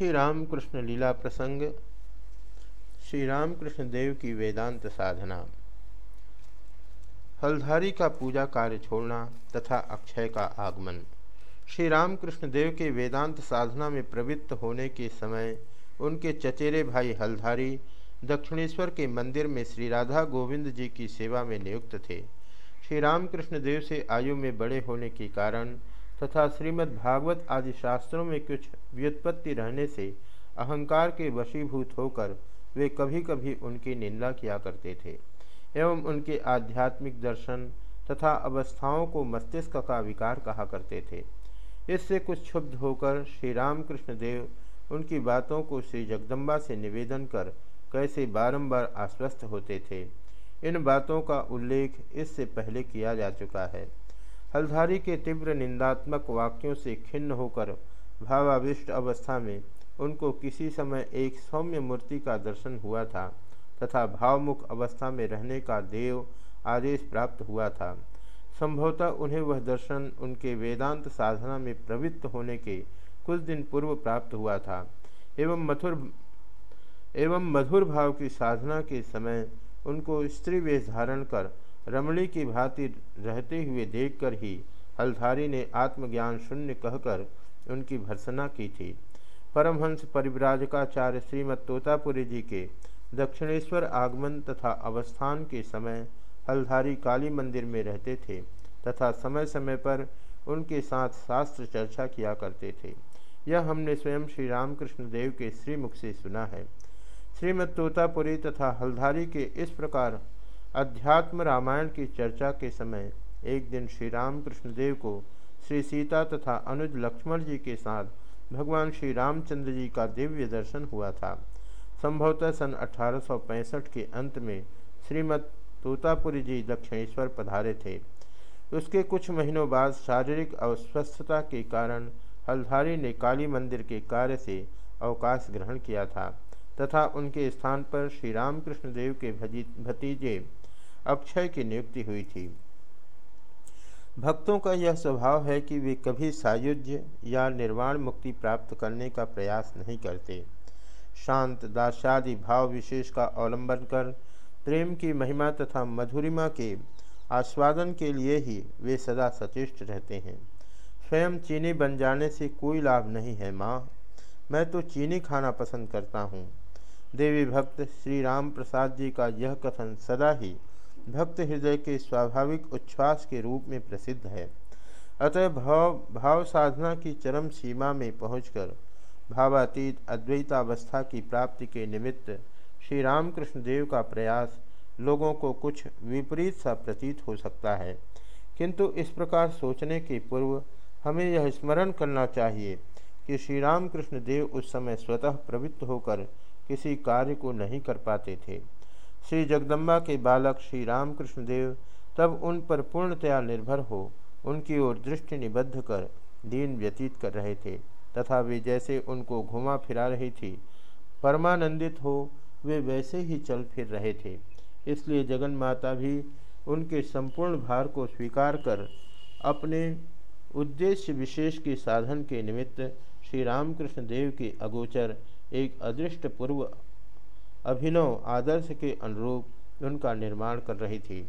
श्री रामकृष्ण लीला प्रसंग, श्री रामकृष्ण देव की वेदांत साधना, हलधारी का पूजा कार्य छोड़ना तथा अक्षय का आगमन। श्री रामकृष्ण देव के वेदांत साधना में प्रवृत्त होने के समय उनके चचेरे भाई हलधारी दक्षिणेश्वर के मंदिर में श्री राधा गोविंद जी की सेवा में नियुक्त थे। श्री रामकृष्ण देव से आयु में बड़े होने के कारण तथा श्रीमद् भागवत आदि शास्त्रों में कुछ व्युत्पत्ति रहने से अहंकार के वशीभूत होकर वे कभी कभी उनकी निंदा किया करते थे एवं उनके आध्यात्मिक दर्शन तथा अवस्थाओं को मस्तिष्क का विकार कहा करते थे। इससे कुछ क्षुब्ध होकर श्री रामकृष्ण देव उनकी बातों को श्री जगदम्बा से निवेदन कर कैसे बारंबार आश्वस्त होते थे। इन बातों का उल्लेख इससे पहले किया जा चुका है। हलधारी के तीव्र निंदात्मक वाक्यों से खिन्न होकर भावाविष्ट अवस्था में उनको किसी समय एक सौम्य मूर्ति का दर्शन हुआ था तथा भावमुख अवस्था में रहने का देव आदेश प्राप्त हुआ था। संभवतः उन्हें वह दर्शन उनके वेदांत साधना में प्रवृत्त होने के कुछ दिन पूर्व प्राप्त हुआ था। एवं मधुर एवं मधुर भाव की साधना के समय उनको स्त्री वेश धारण कर रमणी की भांति रहते हुए देखकर ही हलधारी ने आत्मज्ञान शून्य कहकर उनकी भर्सना की थी। परमहंस परिव्राजकाचार्य श्रीमद तोतापुरी जी के दक्षिणेश्वर आगमन तथा अवस्थान के समय हलधारी काली मंदिर में रहते थे तथा समय समय पर उनके साथ शास्त्र चर्चा किया करते थे। यह हमने स्वयं श्री रामकृष्ण देव के श्रीमुख से सुना है। श्रीमद तोतापुरी तथा हलधारी के इस प्रकार अध्यात्म रामायण की चर्चा के समय एक दिन श्री रामकृष्ण देव को श्री सीता तथा अनुज लक्ष्मण जी के साथ भगवान श्री रामचंद्र जी का दिव्य दर्शन हुआ था। संभवतः सन 1865 के अंत में श्रीमद तोतापुरी जी दक्षिणेश्वर पधारे थे। उसके कुछ महीनों बाद शारीरिक अस्वस्थता के कारण हल्धारी ने काली मंदिर के कार्य से अवकाश ग्रहण किया था तथा उनके स्थान पर श्री रामकृष्ण देव के भतीजे अक्षय की नियुक्ति हुई थी। भक्तों का यह स्वभाव है कि वे कभी सायुज्य या निर्वाण मुक्ति प्राप्त करने का प्रयास नहीं करते। शांत दास्यादि भाव विशेष का अवलंबन कर, प्रेम की महिमा तथा मधुरिमा के आस्वादन के लिए ही वे सदा सचेष्ट रहते हैं। स्वयं चीनी बन जाने से कोई लाभ नहीं है, माँ। मैं तो चीनी खाना पसंद करता हूँ। देवी भक्त श्री राम प्रसाद जी का यह कथन सदा ही भक्त हृदय के स्वाभाविक उच्छ्वास के रूप में प्रसिद्ध है। अतः भाव भाव साधना की चरम सीमा में पहुंचकर भावातीत अद्वैतावस्था की प्राप्ति के निमित्त श्री रामकृष्ण देव का प्रयास लोगों को कुछ विपरीत सा प्रतीत हो सकता है। किंतु इस प्रकार सोचने के पूर्व हमें यह स्मरण करना चाहिए कि श्री रामकृष्ण देव उस समय स्वतः प्रवृत्त होकर किसी कार्य को नहीं कर पाते थे। श्री जगदम्बा के बालक श्री रामकृष्ण देव तब उन पर पूर्णतया निर्भर हो उनकी ओर दृष्टि निबद्ध कर दीन व्यतीत कर रहे थे। तथा वे जैसे उनको घुमा फिरा रही थी, परमानंदित हो, वे वैसे ही चल फिर रहे थे। इसलिए जगन माता भी उनके संपूर्ण भार को स्वीकार कर अपने उद्देश्य विशेष के साधन के निमित्त श्री रामकृष्ण देव के अगोचर एक अदृष्ट पूर्व अभिनव आदर्श के अनुरूप उनका निर्माण कर रही थी।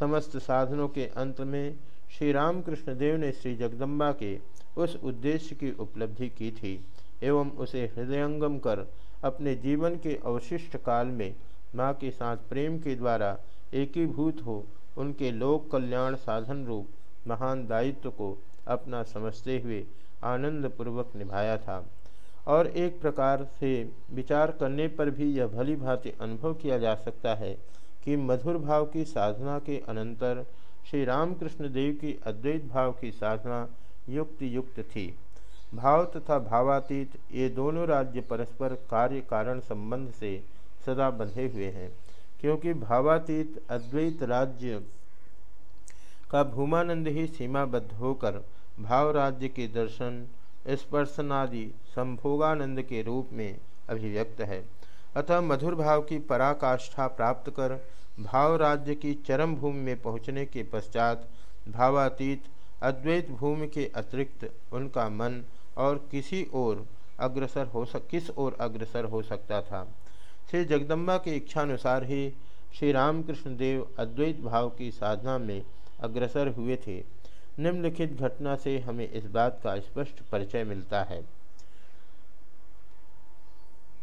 समस्त साधनों के अंत में श्री रामकृष्ण देव ने श्री जगदम्बा के उस उद्देश्य की उपलब्धि की थी एवं उसे हृदयंगम कर अपने जीवन के अवशिष्ट काल में माँ के साथ प्रेम के द्वारा एकीभूत हो उनके लोक कल्याण साधन रूप महान दायित्व को अपना समझते हुए आनंदपूर्वक निभाया था। और एक प्रकार से विचार करने पर भी यह भली भांति अनुभव किया जा सकता है कि मधुर भाव की साधना के अनंतर श्री रामकृष्ण देव की अद्वैत भाव की साधना युक्त युक्त थी। भाव तथा भावातीत ये दोनों राज्य परस्पर कार्य कारण संबंध से सदा बंधे हुए हैं, क्योंकि भावातीत अद्वैत राज्य का भूमानंद ही सीमाबद्ध होकर भाव राज्य के दर्शन स्पर्शनादि संभोगानंद के रूप में अभिव्यक्त है। अतः मधुर भाव की पराकाष्ठा प्राप्त कर, भाव राज्य की चरम भूमि में पहुँचने के पश्चात भावातीत, अद्वैत भूमि के अतिरिक्त उनका मन और किसी ओर अग्रसर हो सक, किस ओर अग्रसर हो सकता था? श्री जगदम्बा के इच्छानुसार ही श्री रामकृष्ण देव अद्वैत भाव की साधना में अग्रसर हुए थे। निम्नलिखित घटना से हमें इस बात का स्पष्ट परिचय मिलता है।